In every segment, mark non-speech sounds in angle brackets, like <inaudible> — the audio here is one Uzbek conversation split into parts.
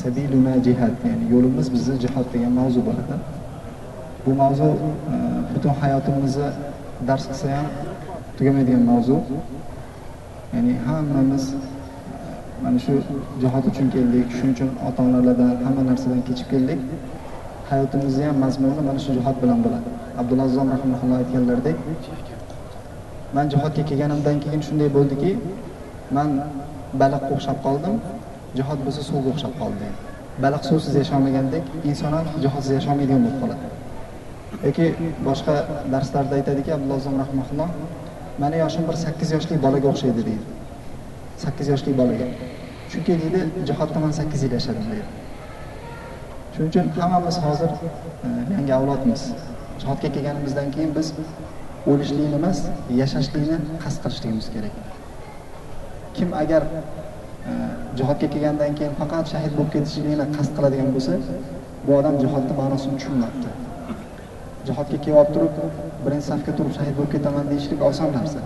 sabiluna jihad ya'ni yo'limiz bizni jihod degan mavzu bo'ladi bu mavzu butun hayotimizni dars qilsa ham tugamaydigan mavzu ya'ni hammamiz mana shu jihod uchun keldik shuning uchun ota onalardan hamma narsadan kechib keldik hayotimizni ham mazmuni mana shu jihod bilan bo'ladi abdulazizom rahimulloh aytganlaridek man jihodga kelganimdan keyin shunday bo'ldiki man baliqqa o'xshab qoldim jihod bo'lsa suvga o'xshab qoldi. Baliq suvsiz yashamagandek inson ham jihodsiz yashamaydigan bo'lib qoladi. Yoki boshqa darslarda aytadiki abdulla azzom rahmaulloh mani yoshim bir sakkiz yoshli bolaga o'xshaydi deydi. Sakkiz yoshli bolaga. Chunki deydi jihodda man sakkiz yil yashadim deydi. Shuning uchun hammamiz hozir e, yangi avlodmiz. Jihodga kelganimizdan keyin biz o'lishlikni emas yashashlikni qasd qilishligimiz kerak. Kim agar jihodga kelgandan keyin faqat shahid bo'lib ketishlikni qasd qiladigan bo'lsa bu odam jihodni ma'nosini tushunmabdi. Jihodga kelib turib birinchi safga turib shahid bo'lib ketaman deyishlik oson narsa.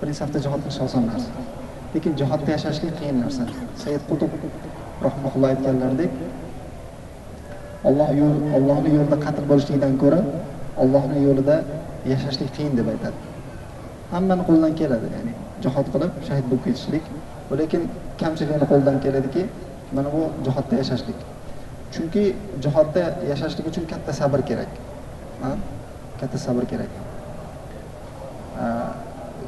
Birinchi safda jihod qilish oson narsa. Lekin jihodda yashashlik qiyin narsa. Said qutb rahmaulloh aytganlaridek olloh yo'l ollohni yo'lida qatl bo'lishlikdan ko'ra ollohni yo'lida yashashlik qiyin deb aytadi. Hammani qo'lidan keladi ya'ni jihod qilib shahid bo'lib ketishlik lekin kamchilikni qo'ldan keladiki mana bu jihodda yashashlik. Chunki jihodda yashashlik uchun katta sabr kerak. Katta sabr kerak.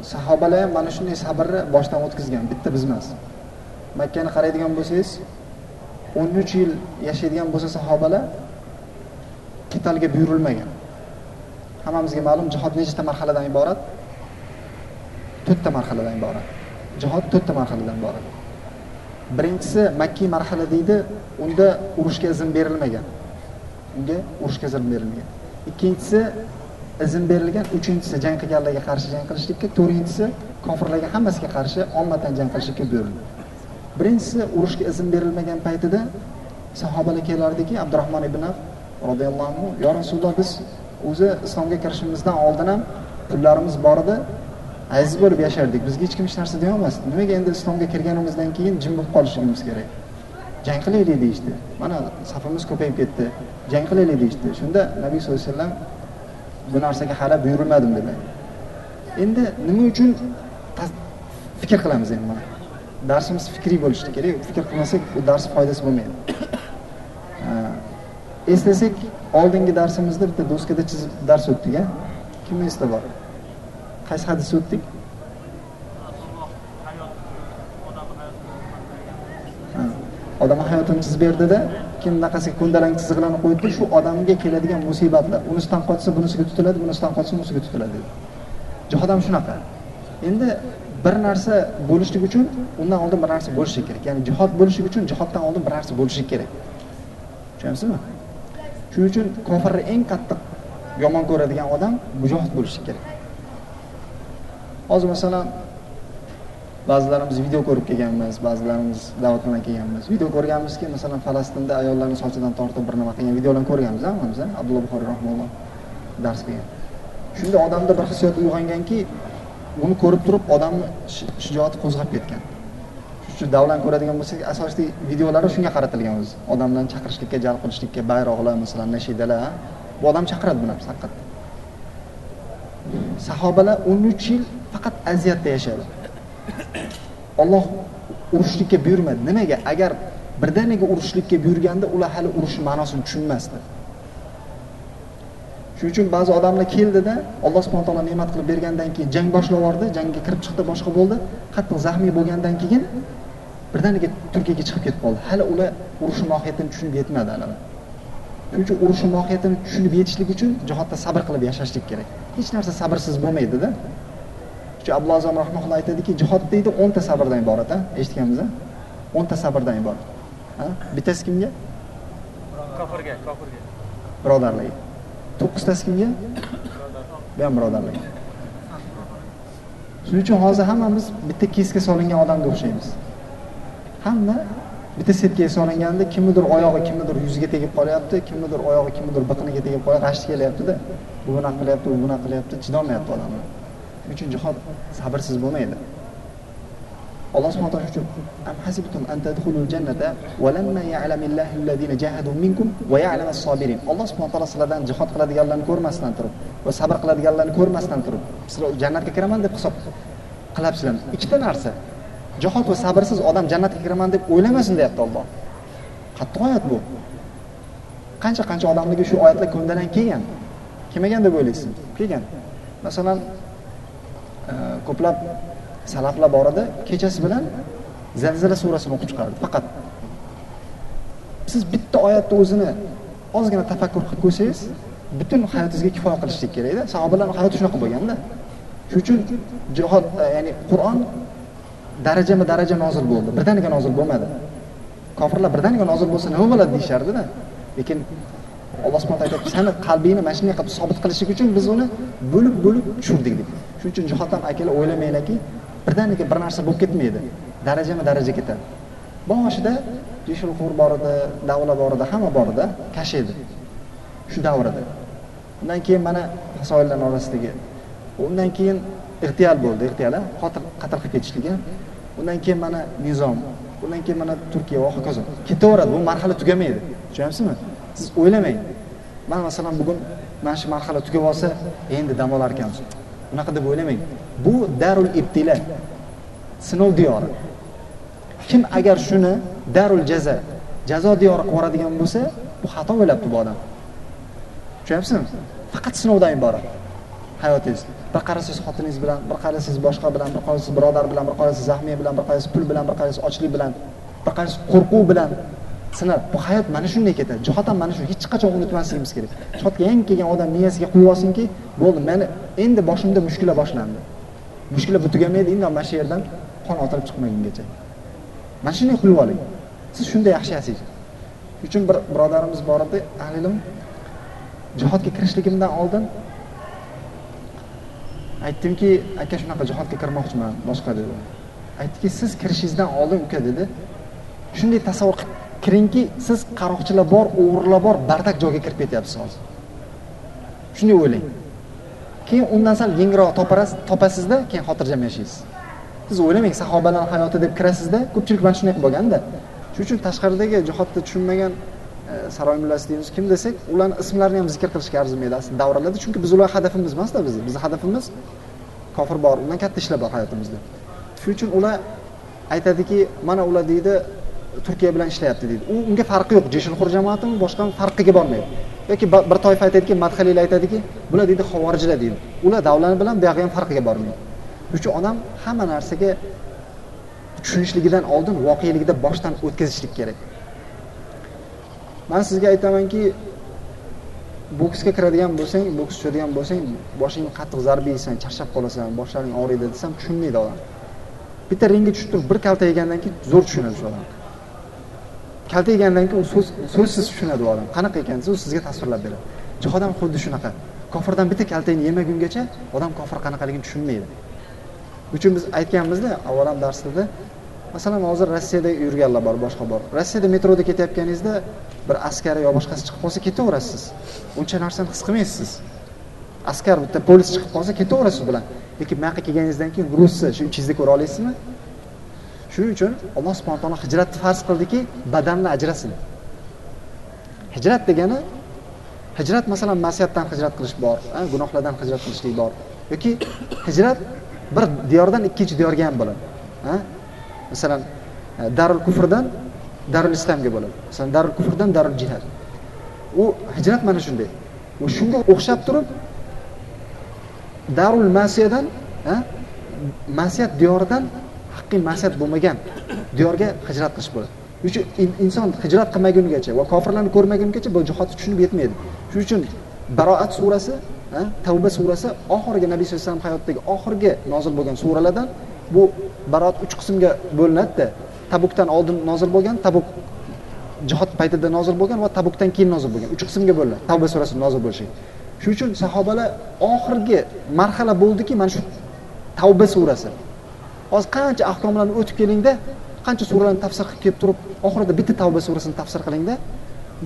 Sahobalar ham mana shunday sabrni boshdan o'tkazgan. Bitta biz emas. Makkani qaraydigan bo'lsangiz o'n uch yil yashaydigan bo'lsa sahobalar qitalga buyurilmagan. Hammamizga ma'lum jihod nechta marhaladan iborat? To'rtta marhaladan iborat. Jihod to'rtta marhaladan iborat. Birinchisi makkiy marhala deydi unda urushga izn berilmagan. Unga urushga izn berilmagan. Ikkinchisi izn berilgan. Uchinchisi jang qilganlarga qarshi jang qilishlikka. To'rtinchisi kofirlarga hammasiga qarshi ommadan jang qilishlikka buyurildi. Birinchisi urushga izn berilmagan paytida sahobalar kelardiki abdurahmon ibn af roziyallohu anhu yo rasululloh biz o'zi islomga kirishimizdan oldin ham pullarimiz bor edi. Aziz bo'lib yashardik bizga hech kim hech narsa deyolmasdi nimaga endi islomga kirganimizdan keyin jim bo'lib qolishligimiz kerak. Jang qilaylik deyishdi. Mana safimiz ko'payib ketdi. Jang qilaylik deyishdi. Shunda nabiy sallallohu alayhi vasallam bu narsaga hali buyurilmadim dedi. Endi nima uchun fikr qilamiz endi mana. Darsimiz fikriy bo'lishi kerak. Fikr qilmasak u dars foydasi bo'lmaydi. Eslasak oldingi darsimizda bitta doskada chizib dars o'tdik a kimni esida bor? Qaysi hadisni o'tdik? Odamni hayotini chizib berdida kim bunaqasiga ko'ndalang chiziqlarni qo'yibdi shu odamga keladigan musibatlar unisidan qochsa bunisiga tutiladi bunisidan qochsa bunisiga tutiladi dedi. Jihod ham shunaqa. Endi bir narsa bo'lishligi uchun undan oldin bir narsa bo'lishi kerak. Ya'ni jihod bo'lishi uchun jihoddan oldin bir narsa bo'lishi kerak. Tushunyapsizmi shuning uchun kofirni eng qattiq yomon ko'radigan odam mujohid bo'lishi kerak. Hozir masalan ba'zilarimiz video ko'rib kelganmiz ba'zilarimiz da'vat bilan kelganmiz. Video ko'rganmizki masalan falastinda ayollarni sochidan tortib bir nima qilgan videolarni ko'rganmiz hammamiz abdulla buxoriy rahmulloh dars qilgan shunda odamda bir hissiyot uyg'onganki buni ko'rib turib odamni shijoati qo'zg'ab ketgan. Shuning uchun davlan ko'radigan bo'lsak asosiy videolari shunga qaratilgan o'zi. Odamlarni chaqirishlikka jalb qilishlikka bayroqlar masalan nashidalar bu odam chaqiradi bu narsa haqiqatda sahobalar o'n uch yil faqat aziyatda yashadi. Olloh urushlikka buyurmadi. Nimaga? Agar birdaniga urushlikka buyurganda ular hali urushni ma'nosini tushunmasdi. Shuning uchun ba'zi odamlar keldida alloh subhana taolo ne'mat qilib bergandan keyin jang boshlab yubordi jangga kirib chiqdi boshqa bo'ldi. Qattiq zaxmiy bo'lgandan keyin birdaniga turkiyaga chiqib ketib qoldi. Hali ular urushni mohiyatini tushunib yetmadi hali shuning uchun urushni mohiyatini tushunib yetishlik uchun jihodda sabr qilib yashashlik kerak. Hech narsa sabrsiz bo'lmaydida shu abdulloh azom aytadiki jihod deydi o'nta sabrdan iborat a eshitganmiz a o'nta sabrdan iborat. Bittasi kimga? Kofirga kofirga. Birodarlarga. To'qqiztasi kimga? Bu ham birodarlarga. Shuning uchun hozir hammamiz bitta kesga solingan odamga o'xshaymiz. Hamma bitta setkaga solinganda kimnidir oyog'i kimnidir yuziga tegib qolyapti kimnidir oyog'i kimnidir biqiniga tegib qolyapti g'ashti kelyaptida. Bu bunaqa qilyapti u bunaqa qilyapti chidolmayapti odamlar shuning uchun jihod sabrsiz bo'lmaydi. Alloh subhanahu taolo uchun am hasibtum an tadkhulul jannata wa lamma ya'lamillahu alladhina jahadu minkum wa ya'lam as-sabirin. Alloh subhanahu taolo sizlardan jihod qiladiganlarni ko'rmasdan turib va sabr qiladiganlarni ko'rmasdan turib sizlar jannatga kiraman deb hisob qilyapsizlar ikkita narsa jihod va sabrsiz odam jannatga kiraman deb o'ylamasin deyapti Alloh. Qattiq oyat bu. Qancha qancha odamlarga shu oyatlar ko'ndalang kelgan. Kelmagan deb o'ylaysiz. Kelgan. Masalan ko'plab salaflar bor edi. Kechasi bilan zalzala surasini o'qib chiqardi. Faqat siz bitta oyatni o'zini ozgina tafakkur qilib ko'rsangiz butun hayotingizga kifoya qilishlik kerakda sahobalarni hayoti shunaqa bo'lganda. Shuning uchun jihod e, ya'ni qur'on darajama daraja nozil bo'ldi. Birdaniga nozil bo'lmadi. Kofirlar birdaniga nozil bo'lsa nima bo'ladi deyishardida lekin alloh subhana aytyapti sani qalbingni mana shunday qilib sobit qilishlik uchun biz uni bo'lib bo'lib tushirdik deb shuning uchun jihod akalar o'ylamanglarki birdaniga bir narsa bo'lib ketmaydi. Darajama daraja ketadi. Boshida jeshulxo'r bor edi davla bor edi hamma bor edi kash edi. Shu davrida undan keyin mana hasoillarni orasidagi undan keyin ixtiyal bo'ldi. Ixtiyal qatl qatl qilib ketishligi. Undan keyin mana nizom undan keyin mana turkiya va hokazo. Ketaveradi bu marhala tugamaydi. Tushunyapsizmi siz o'ylamang. Man masalan bugun mana shu marhala tugab olsa endi dam olar ekanmiz unaqa deb o'ylamang. Bu darul ibtila sinov diyori. Kim agar shuni darul jaza jazo diyori qilib yuboradigan bo'lsa bu xato o'ylabdi bu odam. Tushunyapsizmi? Faqat sinovdan iborat. Hayotingiz bir qarasangiz xotiningiz bilan bir qarasangiz boshqa bilan bir qarasangiz birodar bilan bir qarasangiz zahmiya bilan bir qarasangiz pul bilan bir qarasangiz ochlik bilan bir qarasangiz qo'rquv bilan sinab bu hayot mana shunday ketadi. Jihod ham mana shu hech qachon unutmasligimiz kerak. Jihodga yangi kelgan odam miyasiga quyib olsinki bo'ldi mani endi boshimda mushkula boshlandi. Mushkula bu tugamaydi endi mana shu yerdan qon otilib chiqmagungacha. Mana shunday qilib oling. Siz shunda yaxshi yashaysiz shuning uchun bir birodarimiz bor edi ahli ilm jihodga kirishligimdan oldin aytdimki aka shunaqa jihodga kirmoqchiman boshqa dedi. Aytdiki siz kirishingizdan oldin uka dedi. Shunday tasavvur kiringki siz qaroqchilar bor o'g'rilar bor bardak joyga kirib ketyapsiz hozir. Shunday o'ylang. Keyin undan sal yengilroq topasizda keyin xotirjam yashaysiz. Siz o'ylamang sahobalarni hayoti deb kirasizda ko'pchilik mana shunday bo'lganda. Shuning uchun tashqaridagi jihodni tushunmagan e, saroy mullasi deymiz kim desak ularni ismlarini ham zikr qilishga arzimaydi aslida davralarda chunki biz ular hadafimiz emasda bizni. Bizni hadafimiz kofir bor undan katta ishlar bor hayotimizda. Shuning uchun ular aytadiki mana ular deydi turkiya bilan ishlayapti deydi. U unga farqi yo'q. Jeshinxo'r jamoatimi boshqami farqiga bormaydi. Yoki bir toifa aytadiki madhaliylar aytadiki bular deydi havorijlar deydi. Ular davlat bilan buyog'i ham farqiga bormaydi. Shuning uchun odam hamma narsaga tushunishligidan oldin voqeligida boshdan o'tkazishlik kerak. Man sizga aytamanki boksga kiradigan bo'lsang boks tushadigan bo'lsang boshingga qattiq zarba yeysan charchab qolasan boshlaring og'riydi desam tushunmaydi odam. Bitta ringga tushib turib bir kalta yegandan keyin zo'r tushunadi shu odam. Kalta yegandan keyin u so'z so'zsiz tushunadi u odam. Qanaqa ekansiz u sizga tasvirlab beradi. Jihod ham xuddi shunaqa. Kofirdan bitta kaltangni yemagungacha odam kofir qanaqaligini tushunmaydi. Uchun biz aytganmizda avval ham darslarda masalan hozir rossiyada yurganlar bor boshqa bor. Rossiyada metroda ketayotganingizda bir askari yo boshqasi chiqib qolsa ketaverasiz. Uncha narsani his qilmaysiz. Askar bitta polis chiqib qolsa ketaverasiz bilan lekin buyoqqa kelganingizdan keyin ruscha shu ichingizda ko'ra olasizmi? Shuning uchun alloh subhana taolo hijratni farz qildiki badanni ajrasin. Hijrat degani hijrat masalan masiyatdan hijrat qilish bor gunohlardan hijrat qilishlik bor. Yoki hijrat bir diyordan ikkinchi diyorga ham bo'ladi masalan e, darul kufrdan darul islomga bo'ladi. Masalan darul kufrdan darul jihad. U hijrat mana shunday. U shunga o'xshab turib darul masiyadan masiyat diyoridan haqiqiy maqsad bo'lmagan diyorga hijrat qilish bo'ladi. Shuning uchun inson hijrat qilmagunigacha va kofirlarni ko'rmagunigacha bu jihodni tushunib yetmaydi. Shuning uchun baroat surasi tavba surasi oxirgi nabiy sallallohu alayhi vasallam hayotidagi oxirgi nozil bo'lgan suralardan bu baroat uch qismga bo'linadida. Tabukdan oldin nozil bo'lgan tabuk jihod paytida nozil bo'lgan va tabukdan keyin nozil bo'lgan uch qismga bo'linadi. Tavba surasi nozil bo'lishi shuning uchun sahobalar oxirgi marhala bo'ldiki mana shu tavba surasi. Hozir qancha ahkomlarni o'tib kelingda qancha suralarni tafsir qilib kelib turib oxirida bitta tavba surasini tafsir qilingda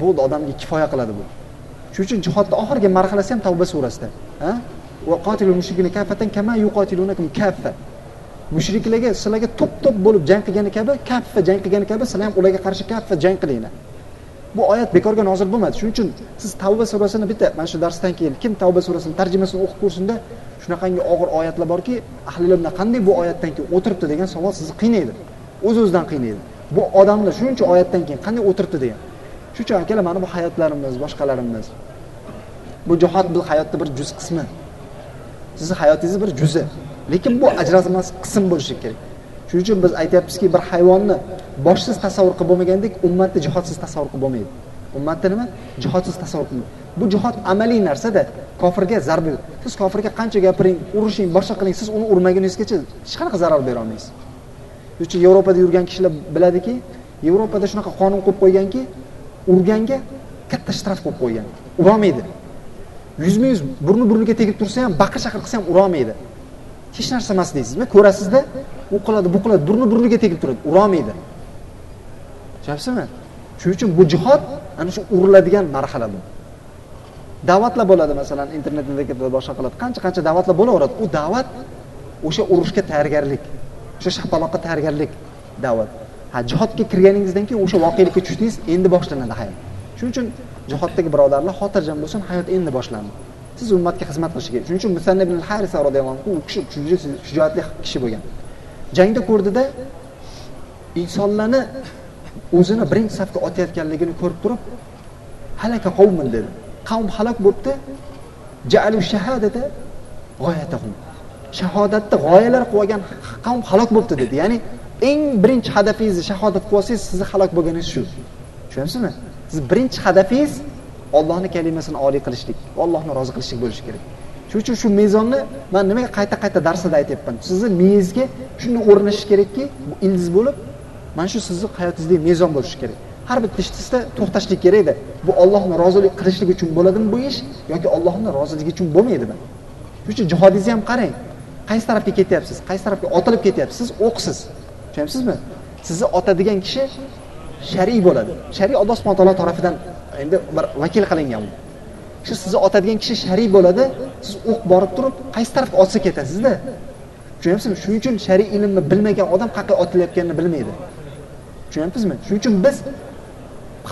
bo'ldi odamga kifoya qiladi bu. Shuning uchun jihodni oxirgi marhalasi ham tavba surasida mushrikina kaffatan kama yuqatilunakum kaffa. Mushriklarga sizlarga to'p to'p bo'lib jang qilgani kabi kaffa jang qilgani kabi sizlar ham ularga qarshi kaffa jang qilinglar. Bu oyat bekorga nozil bo'lmadi. Shuning uchun siz tavba surasini bitta mana shu darsdan keyin kim tavba surasini tarjimasini o'qib ko'rsinda shunaqangi og'ir oyatlar borki ahli ilmlar qanday bu oyatdan keyin o'tiribdi degan savol sizni qiynaydi. O'z o'zidan qiynaydi. Bu odamlar shuncha oyatdan keyin qanday o'tiribdi degan. Shuning uchun akalar mana bu hayotlarimiz boshqalarimiz. Bu jihod bu hayotni bir juz qismi. Sizni hayotingizni bir juzi. Lekin bu ajralmas qism bo'lishi kerak. Shuning uchun biz aytyapmizki bir hayvonni boshsiz tasavvur qilib bo'lmagandek ummatni jihodsiz tasavvur qilib bo'lmaydi. Ummatni nima? Jihodsiz tasavvur qilib bu jihod amaliy narsada kofirga zarba siz kofirga qancha gapiring urushing boshqa qiling siz uni urmaguningizgacha hech qanaqa zarar bera olmaysiz. Shuning uchun yevropada yurgan kishilar biladiki yevropada shunaqa qonun qo'yib qo'yganki urganga katta shtraf qo'yib qo'ygan. Urolmaydi. Yuzma yuz burni burniga tegib tursa ham baqir chaqir qilsa ham urolmaydi. Hech narsa emas deysizmi ko'rasizda u qiladi bu qiladi burni burniga tegib turadi urolmaydi. Tushunyapsizmi? Shuning uchun bu jihod ana shu uriladigan marhala bu. Da'vatlar bo'ladi masalan internetda boshqa qiladi. Qancha qancha da'vatlar bo'laveradi? U da'vat o'sha urushga tayyorgarlik o'sha shapaloqqa tayyorgarlik da'vat. Ha jihodga kirganingizdan keyin o'sha voqelikka tushdingiz endi boshlanadi hayot. Shuning uchun jihoddagi birodarlar xotirjam bo'lsin hayot endi boshlandi. Siz ummatga xizmat qilish kerak. Shuning uchun musanna ibn harisa roziyallohu anhu u kishi juda shijoatli kishi bo'lgan. Jangda ko'rdida insonlarni o'zini birinchi safga otayotganligini ko'rib turib halaka qavmin dedi. Qavm halok bo'libdi. Jaalu shahadata g'oyatahum. Shahodatni g'oyalar qilib olgan qavm halok bo'libdi dedi. Ya'ni eng birinchi hadafingizni shahodat qilib olsangiz sizni halok bo'lganingiz shu. Tushunyapsizmi siz birinchi hadafingiz ollohni kalimasini oliy qilishlik ollohni rozi qilishlik bo'lishi kerak. Shuning uchun shu mezonni man nimaga qayta qayta darsida aytyapman. Sizni miyangizga shunday o'rnashish kerakki bu ildiz bo'lib mana shu sizni hayotingizdagi mezon bo'lishi kerak. Har bitta ishingizda to'xtashlik kerakda bu ollohni rozilik qilishlik uchun bo'ladimi bu ish yoki ollohni roziligi uchun bo'lmaydimi? Shuning uchun jihodingizni ham qarang. Qaysi tarafga ketyapsiz? Qaysi tarafga otilib ketyapsiz? Siz o'qsiz tushunyapsizmi sizni otadigan kishi shariy bo'ladi. Shariy alloh subhana taolo tarafidan endi bir vakil qilingan u shu sizni otadigan kishi shariy bo'ladi. Siz o'q borib turib qaysi tarafga otsa ketasizda? Tushunyapsizmi shuning uchun shariy ilmni bilmagan odam qayerga otilayotganini bilmaydi. Tushunyapsizmi shuning uchun biz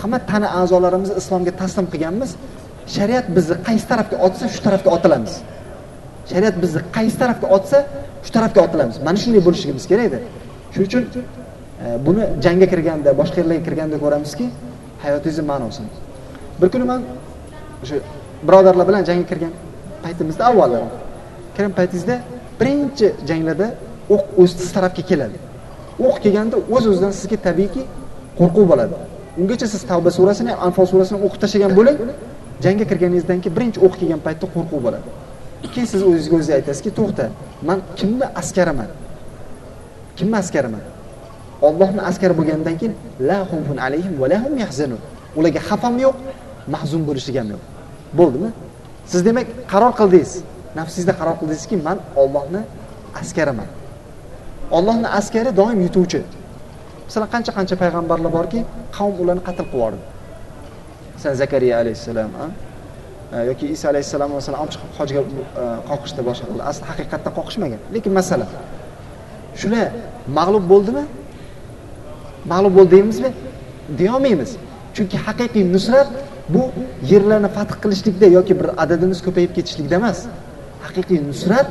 hamma tana a'zolarimizni islomga taslim qilganmiz. Shariat bizni qaysi tarafga otsa shu tarafga otilamiz. Shariat bizni qaysi tarafga otsa shu tarafga otilamiz. Mana shunday bo'lishligimiz kerakda shuning uchun e, buni jangga kirganda boshqa yerlarga kirganda ko'ramizki hayotingizni ma'nosini bir kuni man o'sha birodarlar bilan jangga kirgan paytimizda avvallari kirgan paytingizda birinchi janglarda o'q o'z siz tarafga keladi. O'q kelganda o'z o'zidan sizga tabiiyki qo'rquv bo'ladi. Ungacha siz tavba surasini ham anfol surasini o'qib tashlagan bo'ling. Jangga kirganingizdan keyin birinchi o'q kelgan paytda qo'rquv bo'ladi. Keyin siz o'zingizga o'zingiz aytasizki to'xta man kimni askariman kimni askariman ollohni askari bo'lgandan keyin la xumfun alayhim va lahum yahzanun. Ularga xafam yo'q mahzun bo'lishlik ham yo'q. Bo'ldimi? Siz demak qaror qildingiz. Nafsingizda qaror qildingizki man ollohni askariman ollohni askari doim yutuvchi. Masalan qancha qancha payg'ambarlar borki qavm ularni qatl qilib yubordi. Masalan zakariya alayhissalom yoki iso alayhissalom masalan olib chiqib hojga e, qoqishni boshqa asli haqiqatdan qoqishmagan. Lekin masala shular mag'lub bo'ldimi? Mag'lub bo'ldi deymizmi? Deyolmaymiz chunki haqiqiy nusrat bu yerlarni fath qilishlikda yoki bir adadimiz ko'payib ketishlikda emas. Haqiqiy nusrat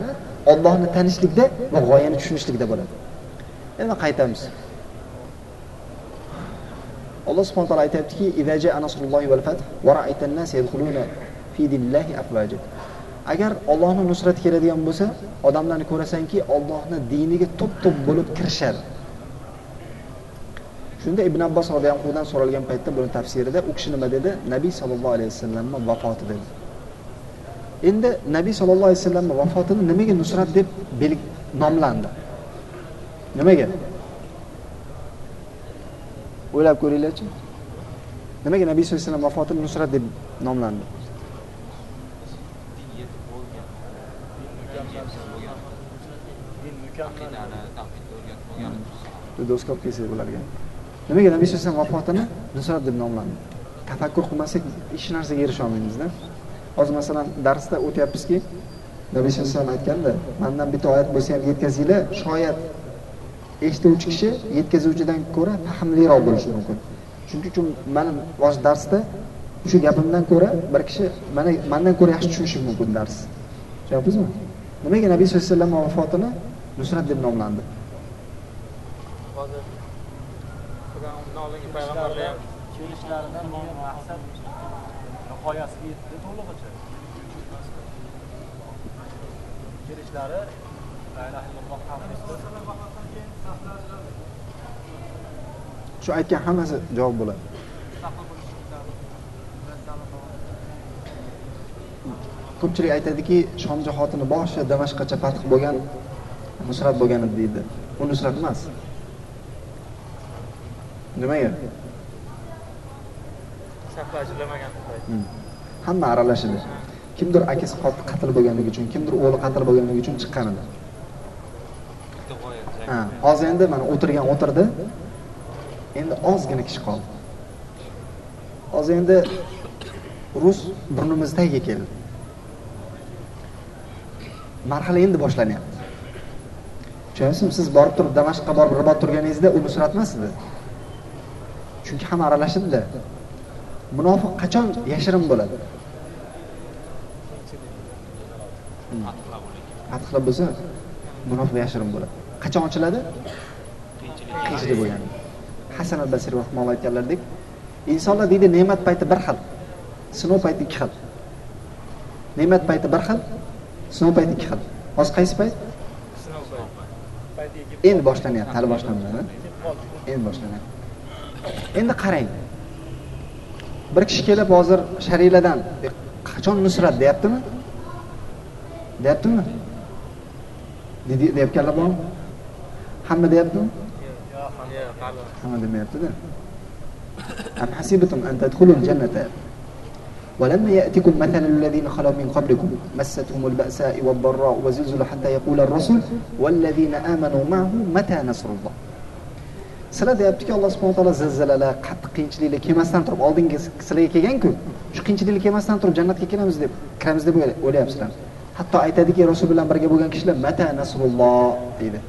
ollohni tanishlikda va g'oyani tushunishlikda bo'ladi. Endi qaytamiz. Alloh subhana taolo aytyaptiki agar ollohni nusrati keladigan bo'lsa odamlarni ko'rasanki ollohni diniga to'p to'p bo'lib kirishadi. Shunda ibn abbos roziyallohu anhudan so'ralgan paytda buni tafsirida u kishi nima dedi? Nabiy sallallohu alayhi vasallamni vafoti dedi. Endi nabiy sollallohu alayhi vasallamni vafotini nimaga nusrat deb belik nomlandi? Nimaga? O'ylab ko'ringlarchi. Nimaga nabiy sallallohu alayhi vasallam vafotini nusrat deb nomlandi? Do'stkop kelsak bo'larkan. Nimaga nabiy sallallohu alayhi vasallam vafotini nusrat deb nomlandi? Tafakkur qilmasak hech narsaga erisha olmaymizda. Hozir masalan darsda o'tyapmizki nabiy sallallohu alayhi vasallam aytganda mandan bitta oyat bo'lsa ham yetkazinglar shoyat eshituvchi kishi yetkazuvchidan ko'ra fahmliroq bo'lishi mumkin. Shuning uchun mani hozir darsda shu gapimdan ko'ra bir kishi mana mandan ko'ra yaxshi tushunishi mumkin dars. Tushunyapsizmi nimaga nabiy sallallohu alayhi vasallam vafotini nusrat deb nomlandi? Payg'ambarlar ham kelishlaridan bo'lgan maqsad nihoyasiga yetdi illalloh shu aytgan hammasi javob bo'ladi. Ko'pchilik aytadiki shom jihotini boshi damashqacha fath bo'lgan nusrat bo'lgan edi deydi. U nusrat emas. Nimaga Hmm. hamma aralashadi kimdir akasi qatl bo'lganligi uchun kimdir o'g'li qatl bo'lganligi uchun chiqqan edi hozir endi mana o'tirgan o'tirdi. Endi ozgina kishi qoldi. Hozir endi rus burnimiz tagiga keldi. Marhala endi boshlanyapti. Tushunyapsizmi siz borib turib damashqqa borib ribot turganingizda u nusrat emas edi chunki hamma aralashadida munofiq qachon yashirin bo'ladi? Fathlar bo'lsa munofiq yashirin bo'ladi. Qachon ochiladi? Qiyinchilik. Bo'lgan. Hasan al basriy rahimahulloh aytganlaridek insonlar deydi ne'mat payti bir xil sinov payti ikki xil. Ne'mat payti bir xil sinov payti ikki xil. Hozir qaysi payt? Sinov payti endi boshlanyapti hali boshlanmadi endi boshlanyapti. Endi qarang. Bir kishi kelib hozir shariladan qachon nusrat? deyaptimi? Deyaptimi? Dedi- deyayotganlar bormi hamma deyaptimi yo'q qalbi hamma demayaptida أم حسبتم أن تدخلوا الجنة ولما يأتكم مثل الذين خلوا من قبلكم مستهم البأساء والضراء وزلزلوا حتى يقول الرسول والذين آمنوا معه متى نصر الله sizlar deyaptiki alloh subhana taolo zilzilalar qattiq qiyinchiliklar kelmasdan turib oldingi sizlarga kelganku shu qiyinchiliklar kelmasdan turib jannatga kelamiz deb kiramiz deb o'yla- o'ylayapsizlar hatto aytadiki rasul bilan birga bo'lgan kishilar mata nasrulloh deydi.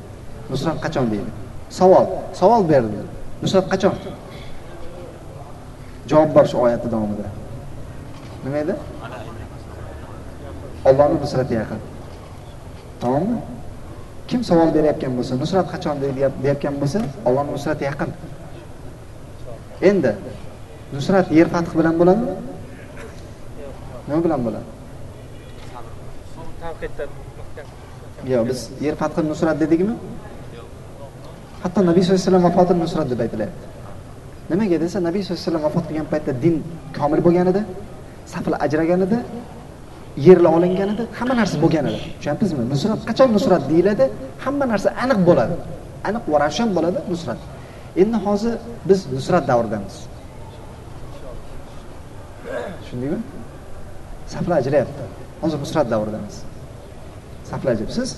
Nusrat qachon deydi? Savol savol berdi. Nusrat qachon? Javob bor shu oyatni davomida. Nima edi? Ollohni nusrati yaqin. Tamommi? Kim savol berayotgan bo'lsa nusrat qachon? deyap- deyayotgan bo'lsa ollohni nusrati yaqin. Endi nusrat yer fath bilan bo'ladimi? Nima bilan bo'ladi? Tanqidda yo'q biz yer fathi nusrat dedikmi? Hatto nabiy sallallohu alayhi vasallam vafotini nusrat deb aytilyapti. Nimaga desa nabiy sallallohu alayhi vasallam vafot qilgan paytda din komil bo'lgan edi saflar ajragan edi yerlar olingan edi hamma narsa bo'lgan edi tushunyapsizmi? Nusrat qachon nusrat deyiladi? Hamma narsa aniq bo'ladi. Aniq va ravshan bo'ladi nusrat. Endi hozir biz nusrat davridamiz tushundingmi? Saflar ajrayapti. Hozir nusrat davridamiz saflar ajrayapti. Siz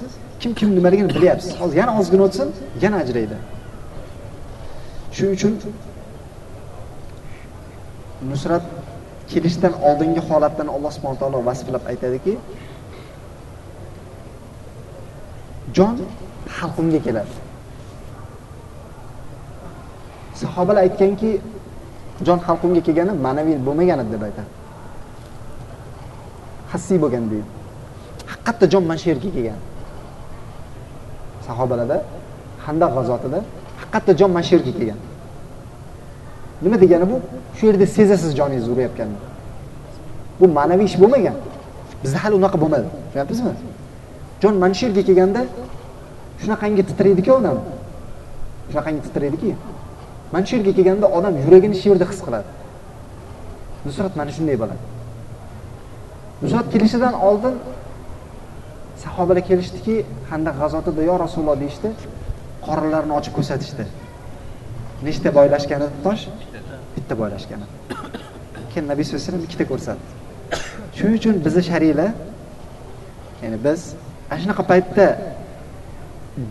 kim kim nimaligini bilyapsiz. Hozir yana ozgina o'tsin yana ajraydi. Shuning uchun nusrat kelishdan oldingi holatdan alloh subhana taolo vasflab aytadiki jon halqumga keladi. Sahobalar aytganki jon halqumga kelgani ma'naviy bo'lmagan edi deb aytadi. Hassiy bo'lgan deydi haqiqatda jon mana shu yerga kelgan. Sahobalarda handaq g'azotida haqiqatda jon mana shu yerga kelgan. Nima degani bu? Shu yerda sezasiz joningiz urayotganini bu ma'naviy ish bo'lmagan. Bizda hali unaqa bo'lmadi. Tushunyapsizmi jon mana shu yerga kelganda shunaqangi titraydiki odam. Shunaqangi titraydiki mana shu yerga kelganda odam yuragini shu yerda his qiladi. Nusrat mana shunday bo'ladi. Nusrat kelishidan oldin sahobalar kelishdiki handaq g'azotida yo rasululloh? deyishdi. Qorinlarini ochib ko'rsatishdi. Nechta boylashgan edi tosh bitta boylashgan edi keyin nabiy sallallohu alayhi vasallam ikkita ko'rsatdi. Shuning uchun bizni sharilar ya'ni biz ana shunaqa paytda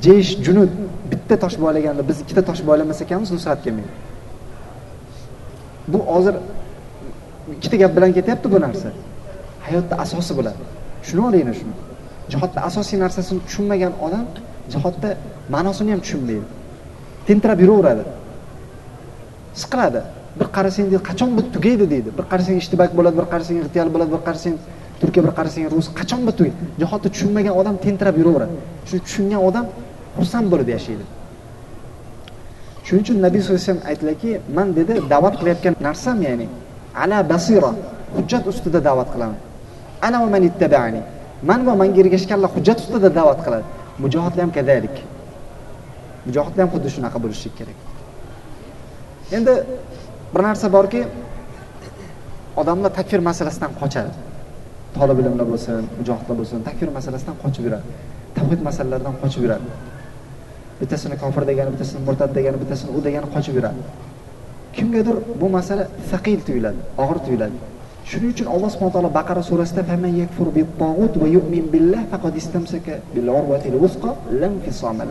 jesh junud bitta tosh boylaganda biz ikkita tosh boylamasak ekanmiz nusrat kelmaydi. Bu hozir ikkita gap bilan ketyapti bu narsa. Hayotni asosi bo'ladi. Tushunib olinglar shuni. Jihodni asosiy narsasini tushunmagan odam jihodni ma'nosini ham tushunmaydi. Tentirab yuraveradi. Siqiladi. Bir qarasang deydi qachon bu tugaydi? deydi. Bir qarasang ishtibak bo'ladi bir qarasang g'itiyal bo'ladi bir qarasang turkiya bir qarasang rus. Qachon bu tugaydi? Jihodni tushunmagan odam tentirab yuraveradi. Shu tushungan odam xursand bo'lib yashaydi. Shuning uchun nabiy sallallohu alayhi vasallam aytdilarki man dedi da'vat qilayotgan narsam ya'ni ala basira hujjat ustida da'vat qilaman. Ana va man ittaba'ani man va manga ergashganlar hujjat ustida da'vat qiladi. Mujohidlar ham kadalik. Mujohidlar ham xuddi shunaqa bo'lishi kerak. Endi bir narsa borki odamlar takfir masalasidan qochadi. Tolib ilmlar bo'lsin mujohidlar bo'lsin takfir masalasidan qochib yuradi. Tavhid masalalaridan qochib yuradi. Bittasini kofir degani bittasini murtad degani bittasini u degani qochib yuradi. Kimgadir bu masala saqil tuyuladi og'ir tuyuladi. Shuning uchun alloh subhana taolo baqara surasida faman yakfur bit-tog'ut va yu'min billah faqad istamsaka bil urvatil wusqa lam fisama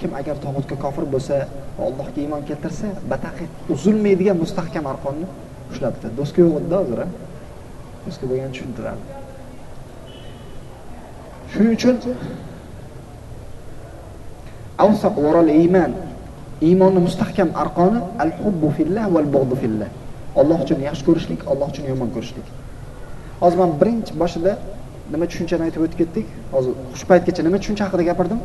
kim agar tog'utga kofir bo'lsa va allohga iymon keltirsa bataqid uzilmaydigan mustahkam arqonni ushlabdi. Do'stga yo'q edida hozir a do'stga bo'lgani tushuntiradi shuning uchun avsaq varal iymon iymonni mustahkam arqoni al hubbu fillah val bug'du fillah. Alloh uchun yaxshi ko'rishlik Alloh uchun yomon ko'rishlik. Hozir men birinchi boshida nima tushunchani aytib o'tib ketdik. Hozir xush paytgacha nima tushuncha haqida gapirdim?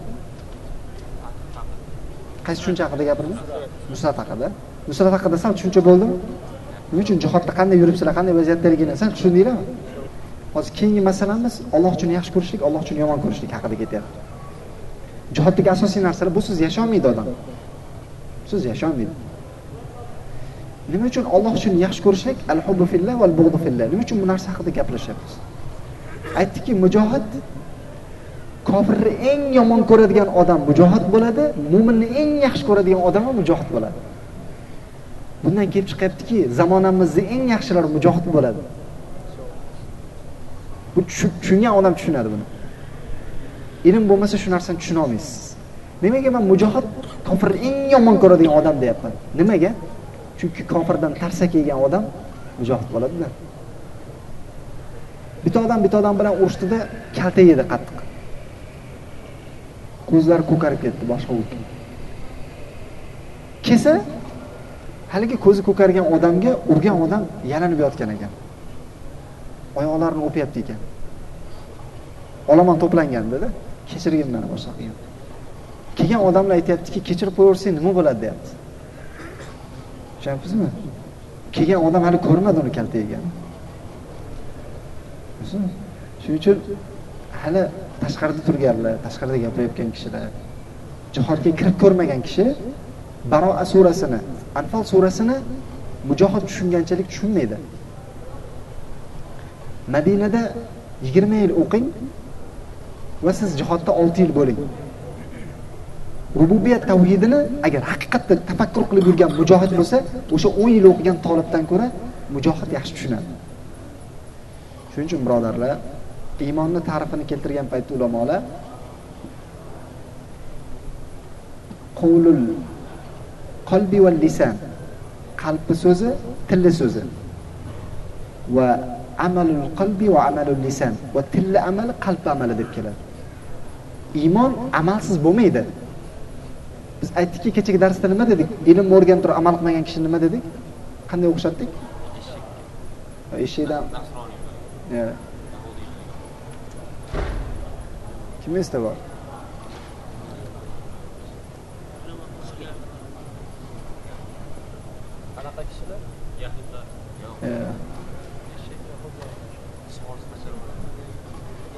Qaysi tushuncha haqida gapirdim? Nusrat haqida. Nusrat haqida sal tushuncha bo'ldim. nima uchun jihodda qanday yuribsizlar qanday vaziyatdaligini sal tushundinglarmi hozir keyingi masalamiz Alloh uchun yaxshi ko'rishlik Alloh uchun yomon ko'rishlik haqida ketyapti. Jihoddagi asosiy narsalar bu siz yasholmaydi odam. Siz yasholmaydi. Nima uchun Alloh uchun yaxshi ko'rishlik? Al hubbu fillah val bug'du fillah. Nima uchun bu narsa haqida gaplashyapmiz aytdiki mujohid kofirni eng yomon ko'radigan odam mujohid bo'ladi mo'minni eng yaxshi ko'radigan odam ham mujohid bo'ladi. Bundan kelib chiqyaptiki zamonamizni eng yaxshilari mujohid bo'ladi. Bu tushungan odam tushunadi buni. Ilm bo'lmasa shu narsani tushuna olmaysiz. Nimaga man mujohid kofirni eng yomon ko'radigan odam deyapman? Nimaga? Chunki kofirdan tarsa kelgan odam mujohid bo'ladida bitta odam bitta odam bilan urushdida kalta yedi qattiq. Ko'zlari ko'karib ketdi boshqa kelsa haligi ko'zi ko'kargan odamga urgan odam yalanib yotgan ekan. Oyoqlarini o'pyapti ekan. Olomon to'plangan dedi kechirgin meni boshqa qilgan kelgan odamlar aytyaptiki kechirib qo'yaversang nima bo'ladi deyapti. Tushunyapsizmi kelgan odam hali ko'rmadi uni kalta yegan shuning uchun hali tashqarida turganlar tashqarida gapirayotgan kishilar jihodga kirib ko'rmagan kishi baroa surasini anfal surasini mujohid tushunganchalik tushunmaydi. Madinada yigirma yil o'qing va siz jihodda olti yil bo'ling rububiyat tavhidini agar haqiqatda tafakkur qilib yurgan mujohid bo'lsa o'sha 10 yil o'qigan tolibdan ko'ra mujohid yaxshi tushunadi. Shuning uchun birodarlar iymonni ta'rifini keltirgan paytda ulamolar qovlul qalbi va lisan qalbi so'zi tilli so'zi va amalul qalbi va amalul lisan va tilli amali qalb amali deb keladi. Iymon amalsiz bo'lmaydi. Biz aytdikki kechagi darsda nima dedik? Ilm o'rganib turib amal qilmagan kishi nima dedik? Qanday o'xshatdik? Eshikdan. Kim esda bor? Qanaqa kishilar?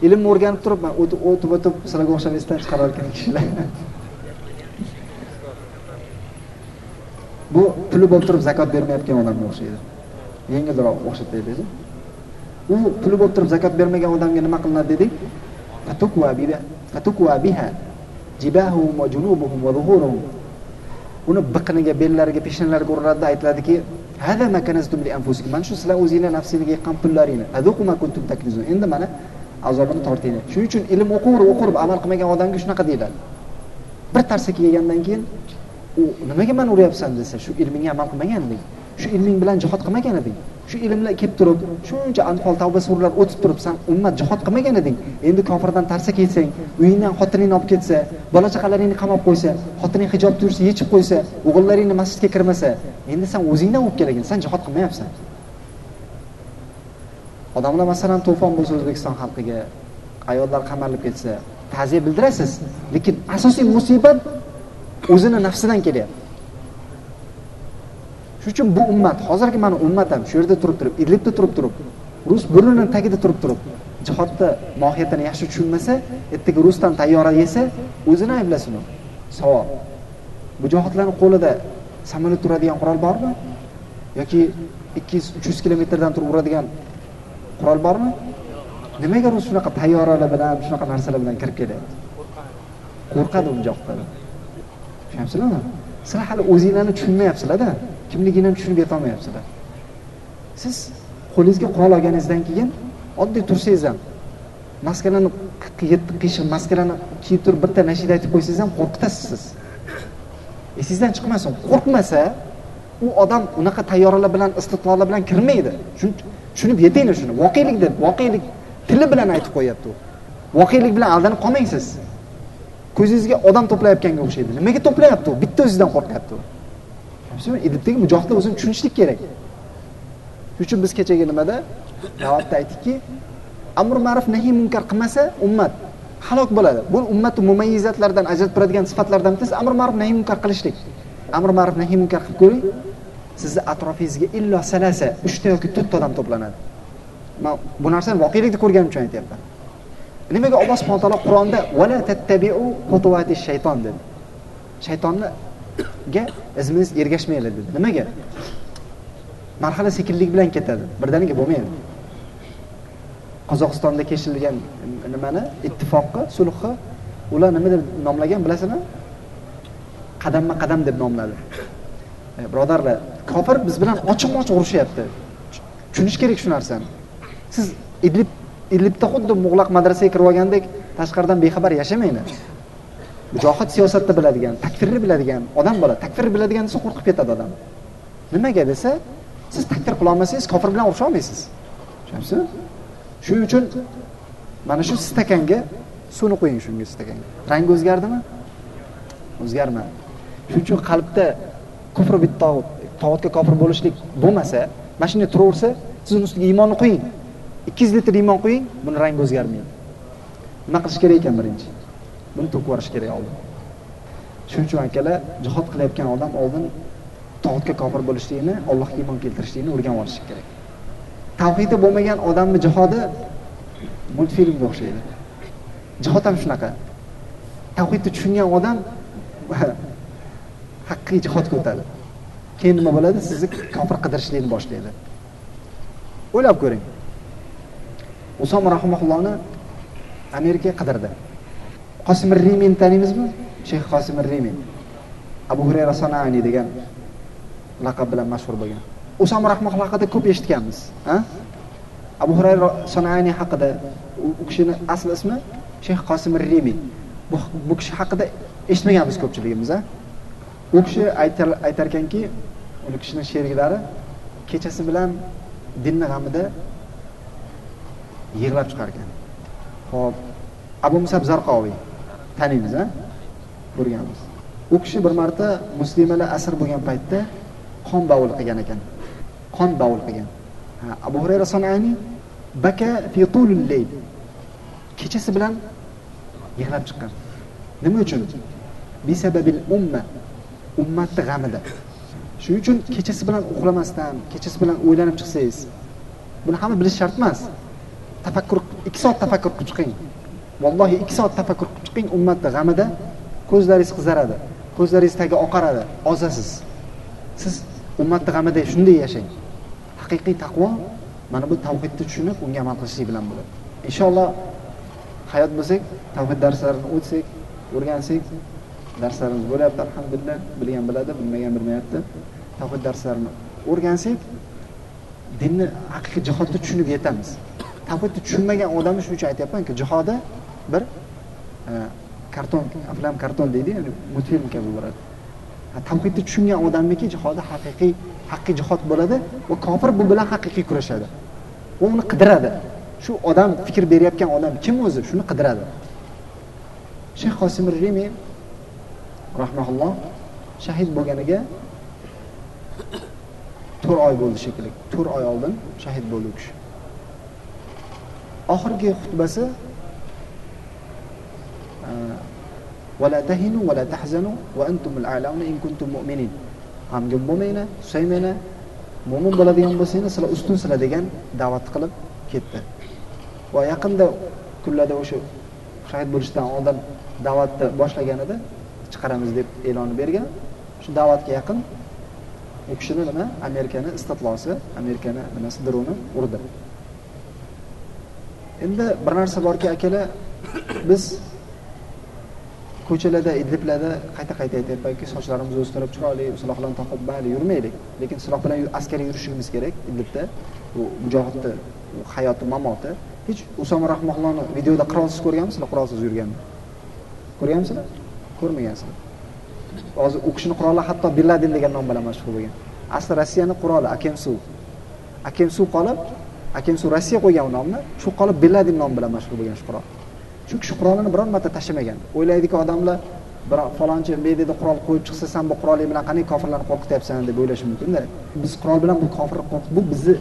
Ilm o'rganib turibman o'tib o'tib o'tib sizlarga o'xshab esdan chiqarayotgan kishilar <laughs> bu puli bo'lib turib zakot bermayotgan odamga o'xshaydi. Yengilroq o'xshataylik u puli bo'lib turib zakot bermagan odamga nima qilinadi dedik? Fatukva biha jibahum va junubuhum va zuhuruhum. Uni biqiniga bellariga peshanalariga uriladida aytiladiki hada makanaztum li anfusikum. Mana shu sizlar o'zinglar nafsinglarga yiqqan pullaringni. Kuntum taknizun. Endi mana azobini tortinglar. Shuning uchun ilm o'qiverib o'qirib amal qilmagan odamga shunaqa deyiladi. Bir tarsa kelgandan keyin u nimaga mani uryapsan desa shu ilmingga amal qilmagan eding shu ilming bilan jihod qilmagan eding shu ilmlar kelib turib shuncha anhol tavba suralar o'tib turib san ummat jihod qilmagan eding. Endi kofirdan tarsa ketsang uyingdan xotiningni olib ketsa bola chaqalaringni qamab qo'ysa xotining hijob yursa yechib qo'ysa o'g'illaringni masjidga kirmasa endi san o'zingdan olib kelgin san jihod qilmayapsan. Odamlar masalan to'fon bo'lsa o'zbekiston xalqiga ayollar qamalib ketsa ta'ziya bildirasiz lekin asosiy musibat o'zini nafsidan kelyapti. Shuning uchun bu ummat hozirgi mana ummat ham shu yerda turib turib idlibda turib turib rus burnini tagida turib turib jihodni mohiyatini yaxshi tushunmasa ertaga rusdan tayyora yesa o'zini ayblasin u. Savol mujohidlarni qo'lida samolyot turadigan qurol bormi? Yoki ikki yuz uch yuz kilometrdan turib uradigan qurol bormi? Nimaga rus shunaqa tayyoralar bilan shunaqa narsalar bilan kirib kelyapti? Qo'rqadi u joqdan tushunyapsizlarmi sizlar hali o'zinglarni tushunmayapsizlarda. Kimligini tushunib yetolmayapsizlar. Siz qo'lingizga qurol olganingizdan keyin oddiy tursangiz ham maskalani yetti qiyshiq maskalani kiyib turib bitta nashida aytib qo'ysangiz ham qo'rqitasiz siz esingizdan chiqmasin qo'rqmasa u odam unaqa tayyoralar bilan istiqlollar bilan kirmaydi. Tushunib yetinglar shuni. Voqelik deb voqelik tili bilan aytib qo'yapti u. Voqelik bilan aldanib qolmang siz ko'zingizga odam to'playotganga o'xshaydi. Nimaga to'playapti u bitta o'zidan qo'rqyapti u. Idibdagi mujohidlar o'zini tushunishlik kerak. Shuning uchun biz kechagi nimada? Da'vatda aytdikki amr ma'ruf nahiy munkar qilmasa ummat halok bo'ladi. Bu ummatni mumayyizatlardan ajratib turadigan sifatlardan bittasi amr ma'ruf nahiy munkar qilishlik. Amr ma'ruf nahiy munkar qilib ko'ring sizni atrofingizga illo salasa uchta yoki to'rtta odam to'planadi. Man bu narsani voqelikda ko'rganim uchun aytyapman. Nimaga alloh subhana taolo qur'onda vala tattabiu xutuvati shayton dedi. Shaytonni ga izmingiz ergashmanglar dedi. Nimaga? Marhala sekinlik bilan ketadi. Birdaniga bo'lmaydi. Qozog'istonda kechilgan nimani? Ittifoqqa sulhni ular nima deb nomlagan bilasizmi? Qadamma qadam deb nomladi. E, birodarlar kofir biz bilan ochiq ochiq urushyapti tushunish kerak shu narsani. Siz idlib idlibda xuddi mug'laq madrasaga kirib olgandek tashqaridan bexabar yashamaydi. Mujohid siyosatni biladigan takfirni biladigan odam bo'ladi takfirni biladigan desa qo'rqib ketadi odam. Nimaga desa siz takfir qilolmasangiz kofir bilan urusha olmaysiz. Tushunyapsizmi shuning uchun mana shu stakanga suvni qo'ying shunga stakanga. Rangi o'zgardimi? O'zgarmadi shuning uchun qalbda kufr bit tog'ut tog'utga kofir bo'lishlik bo'lmasa mana shunday turaversa siz uni ustiga iymonni qo'ying. Ikki yuz litr iymon qo'ying buni rangi o'zgarmaydi nima qilish kerak ekan birinchi? Buni to'kib yuborish kerak oldin. Shuning uchun akalar jihod qilayotgan odam oldin tog'utga kofir bo'lishlikni allohga iymon keltirishlikni o'rganib olishi kerak. Tavhidi bo'lmagan odamni jihodi multfilmga o'xshaydi. Jihod ham shunaqa. Tavhidni tushungan odam <laughs> haqiqiy jihodga o'tadi keyin nima bo'ladi? Sizni kofir qidirishlikni boshlaydi. O'ylab ko'ring. Usom rahimaullohni amerika qidirdi. Qosim rimin taniymizmi? Shayx qosim rimin. Abu hurayra sanani degan laqab bilan mashhur bo'lgan. Usom rahmaulloh haqida ko'p eshitganmiz abu hurayra sanani haqida u kishini asl ismi shayx qosim rimin. Bu, bu kishi haqida eshitmaganmiz ko'pchiligimiz u kishi aytar ekanki u kishini sheriklari kechasi bilan dinni g'amida yig'lab chiqar ekan hop abu musab zarqoviy. Taniymiz a ko'rganmiz. U kishi bir marta muslimalar asr bo'lgan paytda qon bovul qilgan ekan. Qon bovul qilgan. Abu hurayra sonani baka fi tulul layl. Kechasi bilan yig'lab chiqqan. Nima uchun? Bisababil umma. Ummatni g'amida. Shuning uchun kechasi bilan uxlamasdan kechasi bilan o'ylanib chiqsangiz buni hamma bilish shart emas. Tafakkur ikki soat tafakkur qilib chiqing. Vallohi ikki soat tafakkur qilib chiqing ummatni g'amida ko'zlaringiz qizaradi ko'zlaringiz tagi oqaradi. Ozasiz. Siz ummatni g'amida shunday yashang. Haqiqiy taqvo mana bu tavhidni tushunib unga amal qilishlik bilan bo'ladi. Inshaalloh hayot bo'lsak tavhid darslarini o'tsak o'rgansak darslarimiz bo'lyapti alhamdulillah. Bilgan biladi bilmagan bilmayapti. Tavhid darslarini o'rgansak dinni haqiqiy jihodni tushunib yetamiz. Tavhidni tushunmagan odamni shuning uchun aytyapmanki jihoda bir e, karton aflam karton deydi ya'ni multfilm kabi bo'ladi. Tavhidni tushungan odamniki jihodi haqiqiy haqiqiy jihod bo'ladi va kofir bu bilan haqiqiy kurashadi. Va uni qidiradi. Shu odam fikr berayotgan odam kim o'zi shuni qidiradi. Shayx qosimir rimiy rahmaulloh shahid bo'lganiga to'rt oy bo'ldi shekilli to'rt oy oldin shahid bo'ldi u kishi. oxirgi xutbasi ولا تهنوا ولا تحزنوا وانتم الاعلون ان كنتم مؤمنين g'amgin bo'lmanglar susaymanglar mo'min bo'ladigan bo'lsanglar sizlar ustunsizlar degan da'vat qilib ketdi va yaqinda kunlarda o'sha shahid bo'lishdan oldin da'vatni boshlaganida chiqaramiz deb e'lon bergan shu da'vatga yaqin u kishini nima amerikani istitlosi amerikani nimasi droni urdi Endi bir narsa borki akalar biz ko'chalarda idliblarda qayta qayta aytyapmanki sochlarimizni o'stirib chiroyli silohlarni taqib mayli yurmaylik. Lekin siloh bilan askariy yurishimiz kerak idlibda. Bu mujohidni hayoti mamoti. Hech usoma rahmonlovni videoda qurolsiz ko'rganmisizlar qurolsiz yurganini ko'rganmisizlar? Ko'rmagansizlar hozir u kishini quroli hatto bin laden degan nom bilan mashhur bo'lgan. Asli rossiyani quroli akemsuv akemsuv qolib akemsu rossiya qo'ygan u nomni shu qolib bin ladin nomi bilan mashhur bo'lgan shu chunki shu qurolini biron marta tashlamagan. O'ylaydiki odamlar bir falonchi mediyada qurol qo'yib chiqsa san bu quroling bilan qanday kofirlarni qo'rqityapsan? deb o'ylashi mumkinda biz qurol bilan bu kofirni qo'rqit bu bizni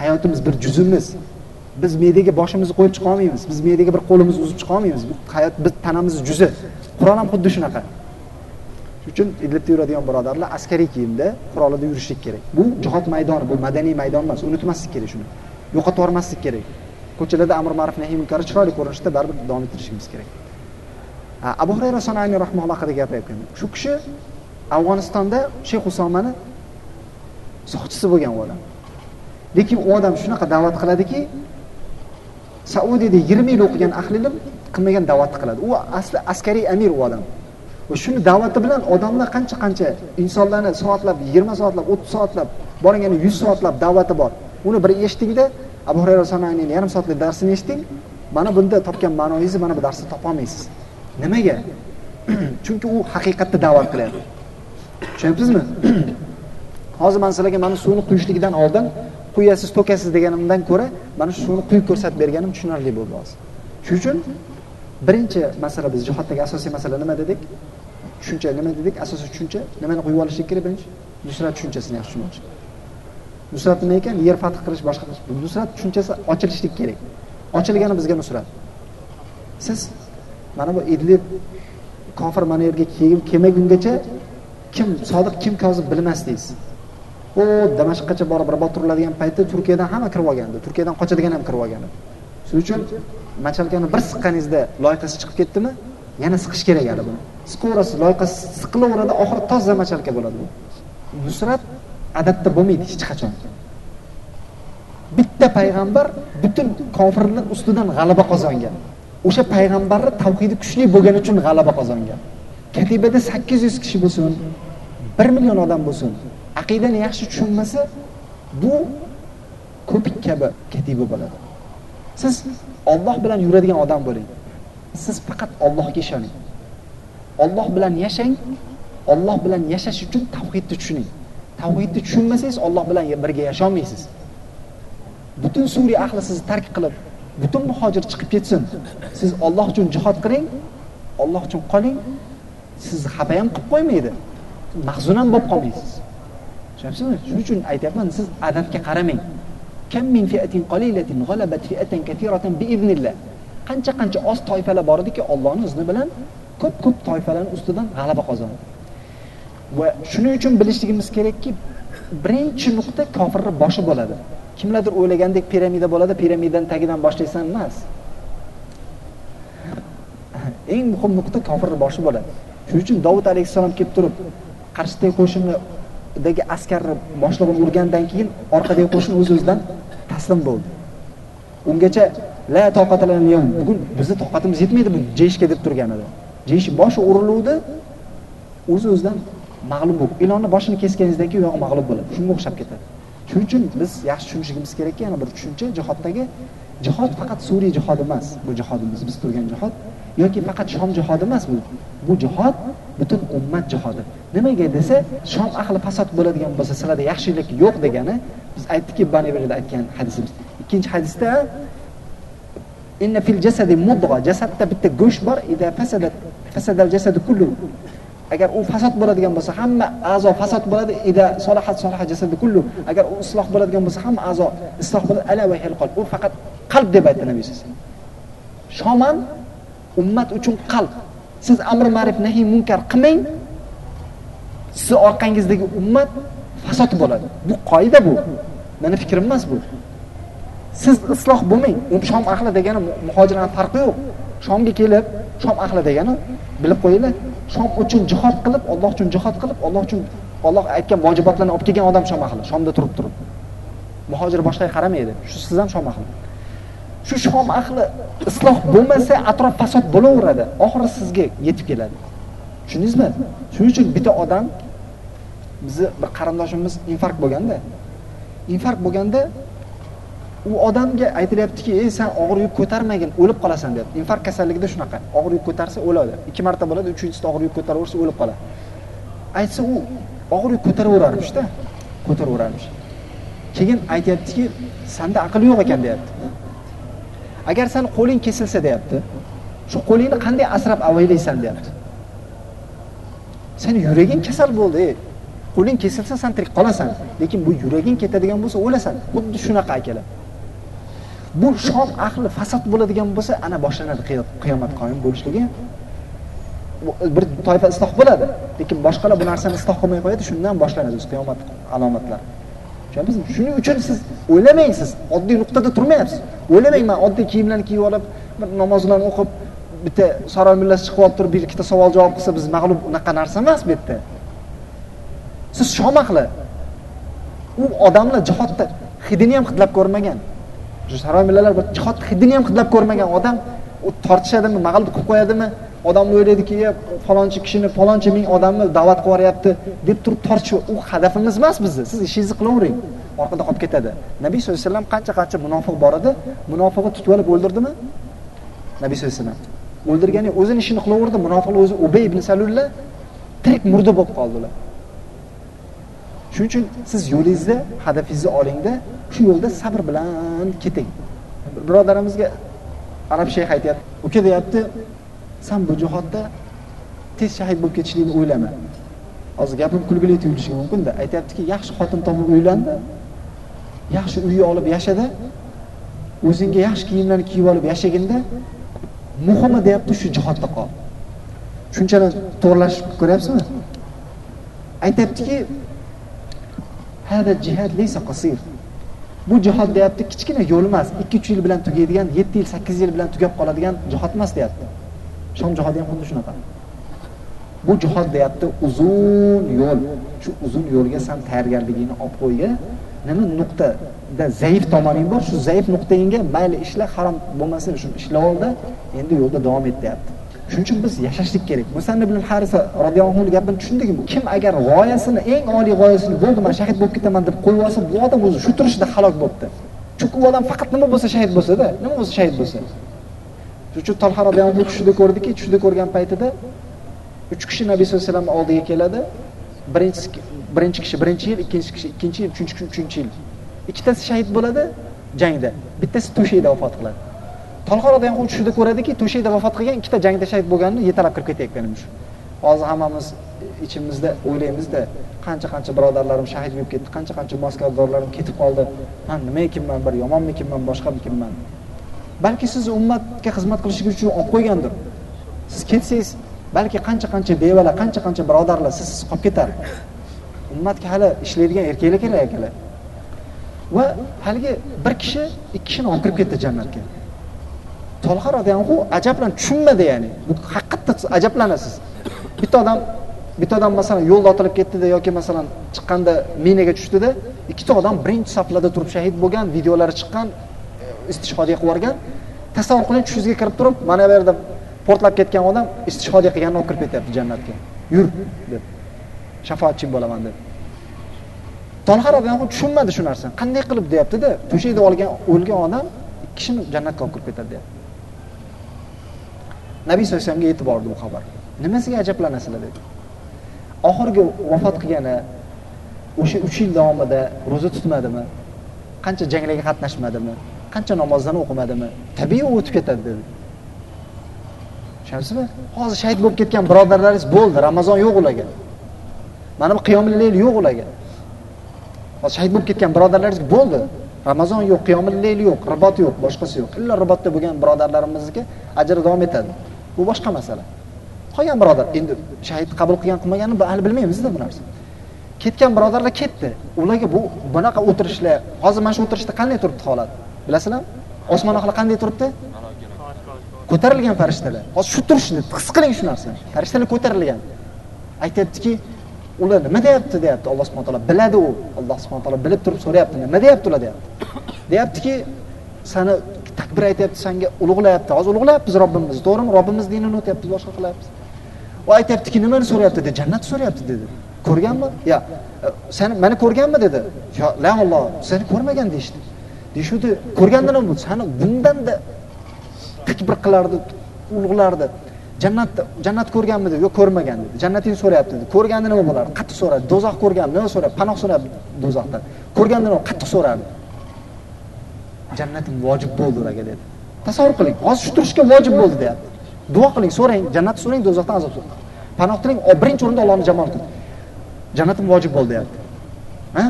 hayotimiz bir juzimiz. Biz mediaga boshimizni qo'yib chiqa olmaymiz. Biz mediaga bir qo'limizni uzib chiqa olmaymiz. Bu hayot biz tanamizni juzi. Qurol ham xuddi shunaqa. Shuning uchun idlibda yuradigan birodarlar askariy kiyimda qurolida yurishlik kerak. Bu jihod maydoni bu madaniy maydon emas. Unutmaslik kerak shuni. Yo'qotib yubormaslik kerak. Ko'chalarda amr ma'ruf nahiy munkari chiroyli ko'rinishda baribir davom ettirishimiz kerak. Abu hurayra sonayni rahmaulloh haqida gapirayotgan shu kishi afg'onistonda shayx usomani soqchisi bo'lgan u odam. Lekin u odam shunaqa da'vat qiladiki saudiyada yigirma yil o'qigan ahli ilm qilmagan da'vatni qiladi. U asli askariy amir u odam. Va shuni da'vati bilan odamlar qancha qancha insonlarni soatlab yigirma soatlab o'ttiz soatlab borgani yuz soatlab da'vati bor. Uni bir eshitingda abu hurayra sonayning yarim soatlik darsini eshiting mana bunda topgan ma'noyingizni mana bu darsda topolmaysiz. Nimaga? <clears throat> Chunki u haqiqatda da'vat qilyapti tushunyapsizmi? <clears throat> Hozir man sizlarga mana suvni quyishligidan oldin quyasiz to'kasiz deganimdan ko'ra mana shu suvni quyib ko'rsatib berganim tushunarli bo'ldi hozir. Shuning uchun birinchi masala biz jihoddagi asosiy masala nima dedik? Tushuncha nima dedik? Asosiy tushuncha nimani quyib olishlik kerak birinchi? Nusrat tushunchasini yaxshi tushunmoqchi. Nusrat nima ekan? Yer fath qilish boshqa qilish bu nusrat tushunchasi ochilishlik kerak. Ochilgani bizga nusrat. Siz mana bu idlib kofir mana yerga kelmagungacha kim sodiq kim kozib bilmasdingiz. U damashqgacha borib rabot turiladigan paytda turkiyadan hamma kirib olgandi. Turkiyadan qochadigan ham kirib olgandi. Shuning uchun machalkani bir siqqaningizda loyqasi chiqib ketdimi? Yana siqish kerak hali buni. Siqaverasiz loyqasi siqilaveradi oxiri toza machalka bo'ladi bu. Nusrat odatda bo'lmaydi hech qachon. Bitta payg'ambar butun kofirlar ustidan g'alaba qozongan. O'sha payg'ambarni tavhidi kuchli bo'lgani uchun g'alaba qozongan. Katibada sakkiz yuz kishi bo'lsin bir million odam bo'lsin aqidani yaxshi tushunmasa bu ko'pik kabi katiba bo'ladi. Siz olloh bilan yuradigan odam bo'ling. Siz faqat ollohga ishoning. Olloh bilan yashang olloh bilan yashash uchun tavhidni tushuning. Tavhidni tushunmasangiz olloh bilan birga yasholmaysiz. Butun suriya ahli sizni tark qilib butun muhojir chiqib ketsin. Siz olloh uchun jihod qiling olloh uchun qoling. Sizni xafa ham qilib qo'ymaydi. Mahzun ham bo'lib qolmaysiz. Tushunyapsizmi shuning uchun aytyapman siz adadga qaramang. Kam min fiatin qalilatin g'alabat fiatan katiratan biiznillah. Qancha qancha oz toifalar bor ediki Allohning izni bilan ko'p ko'p toifalarning ustidan g'alaba qozondi va shuning uchun bilishligimiz kerakki birinchi nuqta kofirni boshi bo'ladi. Kimlardir o'ylagandek piramida bo'ladi piramidani tagidan boshlaysan emas. Eng muhim nuqta kofirni boshi bo'ladi. Shuning uchun dovud alayhissalom kelib turib qarshidagi qo'shindagi askarni boshlig'ini urgandan keyin orqadagi qo'shin o'z o'zidan taslim bo'ldi. Ungacha la toqatalanyam bugun bizni toqatimiz yetmaydi bu jeyishga deb turgan edi. Jeyish boshi uriluvdi o'z o'zidan mag'lub bo'lib ilonni boshini kesganingizdan keyin u yog'i mag'lub bo'ladi shunga o'xshab ketadi. Shuning uchun biz yaxshi tushunishimiz kerakki yana bir tushuncha jihoddagi jihod faqat suriya jihodi emas bu jihodimiz biz turgan jihod yoki faqat shom jihodi emas bu bu jihod butun ummat jihodi. Nimaga desa shom ahli fasod bo'ladigan bo'lsa sizlarda yaxshilik yo'q degani biz aytdikki baneverida aytgan hadisimiz. Ikkinchi hadisda inna fil jasadi mudg'a jasadda bitta go'sht bor ida fasadat fasadal jasadu kullu agar u fasod bo'ladigan bo'lsa hamma a'zo fasod bo'ladi. Ida solahat solaha jasadi kullu. Agar u isloh bo'ladigan bo'lsa hamma a'zo isloh bo'ladi. Ala va qalb u faqat qalb deb aytdi nabiy alayhi ummat uchun qalb. Siz amri ma'ruf nahiy munkar qilmang. Sizni orqangizdagi ummat fasod bo'ladi. Bu qoida bu. Meni fikrim emas bu. Siz isloh bo'lmang. U shom ahli degani muhojirlarni farqi yo'q. Shomga kelib shom ahli degani bilib qo'yinglar. Shom uchun jihod qilib Alloh uchun jihod qilib Alloh uchun Alloh aytgan vojibotlarni olib kelgan odam shom ahli shomda turib turib. Muhojir boshqaga qaramaydi shu siz ham shom ahli shu shom ahli isloh bo'lmasa atrof fasod bo'laveradi. Oxiri sizga yetib keladi. Tushundingizmi? Shuning uchun bitta odam bizni bir qarindoshimiz infarkt bo'lganda infarkt bo'lganda u odamga aytilyaptiki ey san og'ir yuk ko'tarmagin o'lib qolasan deyapti infarkt kasalligida shunaqa. Og'ir yuk ko'tarsa o'ladi. Ikki marta bo'ladi uchinchisida og'ir yuk ko'taraversa o'lib qoladi. Aytsa u og'ir yuk ko'taraverarmishda ko'taraverarmish. Keyin aytyaptiki sanda aql yo'q ekan deyapti. Agar sani qo'ling kesilsa deyapti. Shu qo'lingni qanday asrab avaylaysan deyapti. Seni yuraging kasal bo'ldi ey. Qo'ling kesilsa san tirik qolasan lekin bu yuraging ketadigan bo'lsa o'lasan. Xuddi shunaqa akalar. Bu shom ahli fasod bo'ladigan bo'lsa ana boshlanadi qiyomat qoyim bo'lishligi bir toifa isloh bo'ladi lekin boshqalar bu narsani isloh qilmay qo'yadi shundan boshlanadi o'zi qiyomat alomatlari tushundingizmi shuning uchun siz o'ylamang siz oddiy nuqtada turmayapsiz. O'ylamang man oddiy kiyimlarni kiyib olib bir namozlarni o'qib bitta saroy millasi chiqib olib turib bir ikkita savol javob qilsa biz mag'lub unaqa narsa emas bu yerda. Siz shom ahli u odamlar jihodda hidini ham hidlab ko'rmagan. Shu saroy millalar bir jihod hidini ham hidlab ko'rmagan odam u tortishadimi mag'lub qilib qo'yadimi? Odamlar o'ylaydiki falonchi kishini falonchi ming odamni da'vat qilib yuboryapti deb turib tortish u hadafimiz emas bizni. Siz ishingizni qilavering orqada qolib ketadi. Nabiy sallallohu alayhi vasallam qancha qancha munofiq bor edi? Munofiqni tutib olib o'ldirdimi? Nabiy sallallohu alayhi vasallam o'ldirgani o'zini ishini qilaverdi. Munofiqlar o'zi ubay ibn salulla tirik murda bo'lib qoldilar. Shuning uchun siz yo'lingizda hadafingizni olingda shu yo'lda sabr bilan keting. Birodarimizga arab shayx aytyapti. Uka deyapti san bu jihodda tez shahid bo'lib ketishlikni o'ylama. Hozir gapim kulgili tuyulishi mumkinda aytyaptiki yaxshi xotin topib uylandi yaxshi uy olib yashada o'zingga yaxshi kiyimlarni kiyib olib yashaginda muhimi deyapti shu jihodda qol. Shunchalar to'g'irlashib ko'ryapsizmi? Aytyaptiki hada jihad laysa qasir. Bu jihod deyapti kichkina yo'l emas ikki uch yil bilan tugaydigan yetti yil sakkiz yil bilan tugab qoladigan jihod emas deyapti. Shom jihodi ham xuddi shunaqa. Bu jihod deyapti uzun yo'l. Shu uzun yo'lga san tayyorgarligingni olib qo'ygin nima nuqtada zaif tomoning bor shu zaif nuqtangga mayli ishla harom bo'lmasin shu ishlab olda endi yo'lda davom et deyapti. Shuning uchun biz yashashlik kerak. Musanna ibn harisa roziyallohu anhu gapini tushundikmi kim agar g'oyasini eng oliy g'oyasini bo'ldi man shahid bo'lib ketaman deb qo'yib olsa bu odam o'zi shu turishida halok bo'libdi. Chunki u odam faqat nima bo'lsa shahid bo'lsada nima bo'lsa shahid bo'lsa. Shuning uchun tolha roziyallohu anhu tushida ko'rdiki tushida ko'rgan paytida uch kishi nabiy sallallohu alayhi vasallam oldiga keladi. Birinchisi birinchi kishi birinchi yil ikkinchi kishi ikkinchi yil uchinchi kishi uchinchi yil. Ikkitasi shahid bo'ladi jangda bittasi to'shakda vafot qiladi. Tolha ham anhu tushida ko'radiki to'shakda vafot qilgan ikkita jangda shahid bo'lganini yetalab kirib ketayotganimiz shu hozir hammamiz ichimizda o'ylaymizda qancha qancha birodarlarim shahid bo'lib ketdi qancha qancha moskvadorlarim ketib qoldi. Man nima ekanman bir yomonmikinman boshqamikinman? Balki siz ummatga xizmat qilishingiz uchun olib qo'ygandir. Siz ketsangiz balki qancha qancha bevalar qancha qancha birodarlar sizsiz qolib ketar. Ummatga hali ishlaydigan erkaklar kerak akalar. Va haligi bir kishi ikki kishini olib kirib ketdi jannatga. Tolha roziyallohu ajablan tushunmadi ya'ni. Bu haqiqatda ajablanasiz bitta odam bitta odam masalan yo'lda otilib ketdida yoki masalan chiqqanda minaga tushdida ikkita odam birinchi saflarda turib shahid bo'lgan videolari chiqqan e, istishhodiya qilib yuborgan tasavvur qiling tushingizga kirib turib mana bu yerda portlab ketgan odam istishhodiya qilganini olib kirib ketyapti jannatga. Yur deb. Shafoatching bo'laman deb. Tolha roziyallohu tushunmadi shu narsani. Qanday qilib deyaptida to'shakda olgan o'lgan odam ikki kishini jannatga olib kirib ketadi deyapti. Nabiy sallallohu alayhi vasallamga yetib bordi bu xabar. Nimasiga ajablanasizlar dedi. Oxirgi vafot qilgani o'sha uch yil davomida ro'za tutmadimi? Qancha janglarga qatnashmadimi? Qancha namozlarni o'qimadimi? Tabiiy u o'tib ketadi dedi. Tushunyapsizmi? Hozir shahid bo'lib ketgan birodarlaringiz bo'ldi ramazon yo'q ularga. Mana bu qiyomil leyl yo'q ularga. Hozir shahid bo'lib ketgan birodarlaringiz bo'ldi. Ramazon yo'q qiyomil leyl yo'q ribot yo'q boshqasi yo'q. Illa ribotda bo'lgan birodarlarimizniki ajri davom etadi. Bu boshqa masala. Qolgan birodar endi shahid qabul qilgan qilmaganini hali bilmaymizda bu narsa. Ketgan birodarlar ketdi. Ularga bu bunaqa o'tirishlar hozir mana shu o'tirishda qanday turibdi holat? Bilasizlarmi osmon ahli qanday turibdi? Ko'tarilgan farishtalar. Hozir shu turishni his qiling shu narsani. Farishtalar ko'tarilgan. Aytyaptiki ular nima deyapti deyapti alloh subhana taolo. Biladi u. Alloh subhana taolo bilib turib so'rayapti nima deyapti ular deyapti. <coughs> Deyaptiki sani takbir aytyapti sanga ulug'layapti. Hozir ulug'layapmiz robbimizni to'g'rimi? Robbimiz dinini o'tyapmiz boshqa qilyapmiz u aytyaptiki nimani so'rayapti dedi. Jannatni so'rayapti dedi. Ko'rganmi? Yo e, sani mani ko'rganmi dedi. Yo la olloh seni ko'rmagan deyishdi. Deyishuvdi ko'rganda nima bo'ldi. Sani bundanda takbir qilardi ulug'lardi. Jannatni jannat ko'rganmi dedi. Yo'q ko'rmagan dedi. Jannatini so'rayapti dedi. Ko'rganda nima bo'lardi? Qattiq so'radi do'zax ko'rganmi? Nima so'rayapti? Panoh so'rayapti do'zaxdan. Ko'rganda nima qattiq so'rardi. Jannatim vojib bo'ldi ularga dedi. Tasavvur qiling hozir shu turishga vojib bo'ldi deyapti. Duo qiling so'rang jannatni so'rang do'zaxdan azob so'rang. Panoh tiling birinchi o'rinda allohni jamol qiling jannatim vojib bo'ldi deyapti. Ha?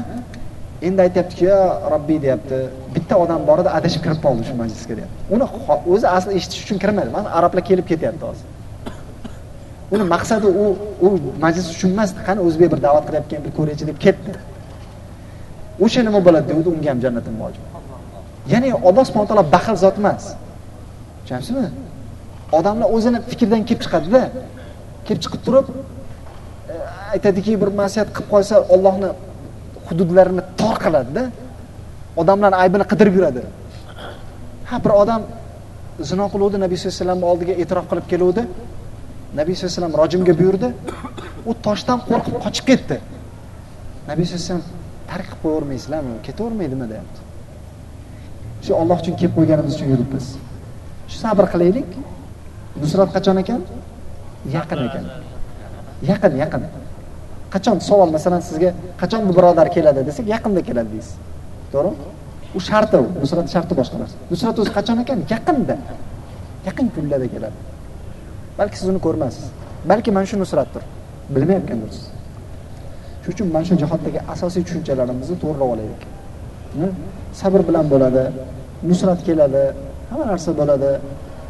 Endi aytyaptiki yo robbiy deyapti. Bitta odam bor edi adashib kirib qoldi shu majlisga deyapti. Uni o'zi asli eshitish uchun kirmadi. Mana arablar kelib ketyapti hozir. Uni maqsadi u u majlis uchun emas qani o'zbek bir da'vat qilyapkan bir ko'raychi deb ketdi. O'sha nima bo'ladi degandi unga ham jannatim vojib. Ya'ni alloh subhana taolo baxil zot emas. Tushunyapsizmi odamlar o'zini fikridan kelib chiqadida kelib chiqib turib e, aytadiki bir masiyat qilib qolsa ollohni hududlarini tor qiladida odamlarni aybini qidirib yuradi. Ha bir odam zino qiluvdi nabiy sallallohu alayhi vasallam oldiga e'tirof qilib keluvdi. Nabiy sallallohu alayhi vasallam rojimga buyurdi. U toshdan qo'rqib qochib ketdi. Nabiy sallallohu alayhi vasallam tark qilib qo'yavermaysizlarmi? Ketavermaydimi? deyapti. Shu olloh uchun kelib qo'yganimiz uchun yuribmiz shu sabr qilaylik. Nusrat qachon ekan? Yaqin ekan. Yaqin yaqin. Qachon savol masalan sizga qachon bu birodar keladi desak yaqinda keladi deysiz. To'g'rimi u sharti u nusrat sharti boshqa narsa. Nusrat o'zi qachon ekan? Yaqinda. Yaqin kunlarda keladi. Balki siz uni ko'rmaysiz balki mana shu nusratdir. Bilmayotgandirsiz shuning uchun mana shu jihatdagi asosiy tushunchalarimizni to'g'rilab olaylik. Hm? Sabr bilan bo'ladi nusrat keladi hamma narsa bo'ladi.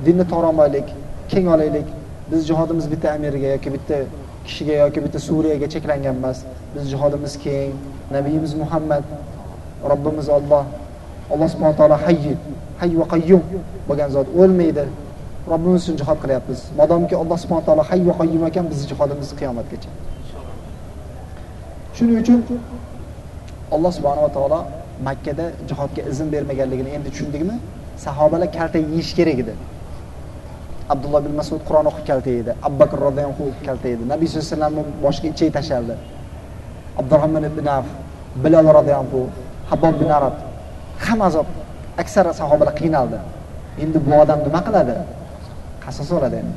Dinni toromaylik keng olaylik. Biz jihodimiz bitta amirga yoki bitta kishiga yoki bitta suriyaga cheklangan emas. Biz jihodimiz keng. Nabiyimiz muhammad robbimiz olloh alloh subhana taolo hayy hayy va qayyum bo'lgan zot o'lmaydi. Robbimiz uchun jihod qilyapmiz. Modomki alloh subhana taolo hayy va qayyum ekan bizni jihodimiz qiyomatgacha. Shuning uchun alloh subhanava taolo makkada jihodga izn bermaganligini endi tushundikmi sahobalar kalta yeyish kerak edi. Abdulloh ibn masud qur'on o'qib kalta yedi abu bakr roziyallohu anhu kalta yedi nabiy sallallohu alayhi vasallamni boshiga ichak tashladi abdurahmon ibn af bilal roziyallohu anhu habbob ibn arab hamma azob aksar sahobalar qiynaldi. Endi bu odam nima qiladi? Qasos oladi endi.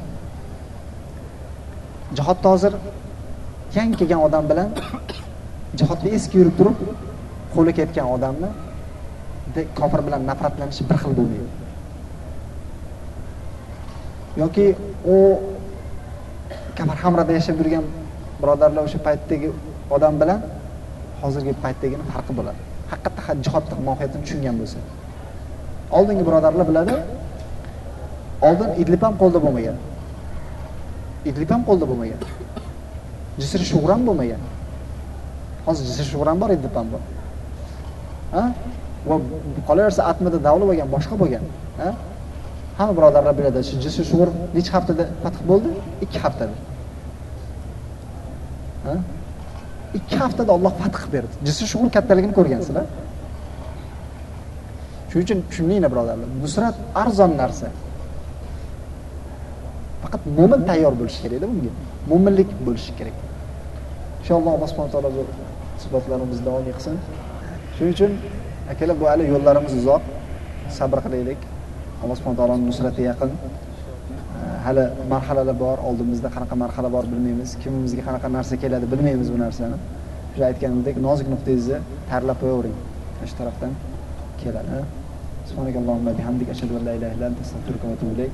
Jihodda hozir yangi kelgan odam bilan jihodda eski yurib turib qo'li ketgan odamni kofir bilan nafratlanishi bir xil bo'lmaydi. Yoki u kamarhamrada yashab yurgan birodarlar o'sha paytdagi odam bilan hozirgi paytdagini farqi bo'ladi. Haqiqatda jihodni mohiyatini tushungan bo'lsa. Oldingi birodarlar biladi oldin idlib ham qo'lda bo'lmagan. Idlib ham qo'lda bo'lmagan. Jisr shug'ram bo'lmagan. Hozir jisr shug'ram bor idlib ham bor. Va qolaversa atmida davla bo'lgan boshqa bo'lgan. Ha? Hamma birodarlar biladi shu jisr shug'ur necha haftada fath bo'ldi? Ikki haftada. Ha? Ikki haftada olloh fath qilib berdi. Jisr shug'ur kattaligini ko'rgansizlar shuning uchun tushuninglar birodarlar. Nusrat arzon narsa. Faqat mo'min tayyor bo'lishi kerakda bunga. Mo'minlik bo'lishi kerak. Inshaalloh alloh subhana taolo bu suhbatlarimizni davom qilsin. Shuning uchun akalar bu hali yo'llarimiz uzoq. Sabr qilaylik. Alloh subhana taoloni nusrati yaqin. Hali marhalalar bor oldimizda qanaqa marhala bor bilmaymiz. Kimimizga qanaqa narsa keladi bilmaymiz bu narsani. O'sha aytganimdek nozik nuqtangizni tayyorlab qo'yavering. Mana shu tarafdan keladi. Subhanakallohumma bihamdik ashhadu an la ilaha illa anta astag'firuka va atubu ilayk.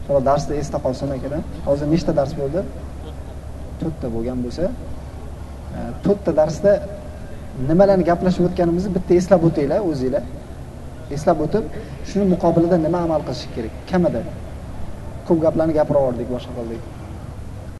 Inshaalloh darsda esda qolsin akalar hozir nechta dars bo'ldi? To'rtta bo'lgan bo'lsa to'rtta darsda nimalarni gaplashib o'tganimizni bitta eslab o'tinglar o'zinglar. Eslab o'tib shuni muqobilida nima amal qilish kerak? Kamida ko'p gaplarni gapirib yubordik boshqa qildik.